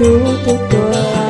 tutup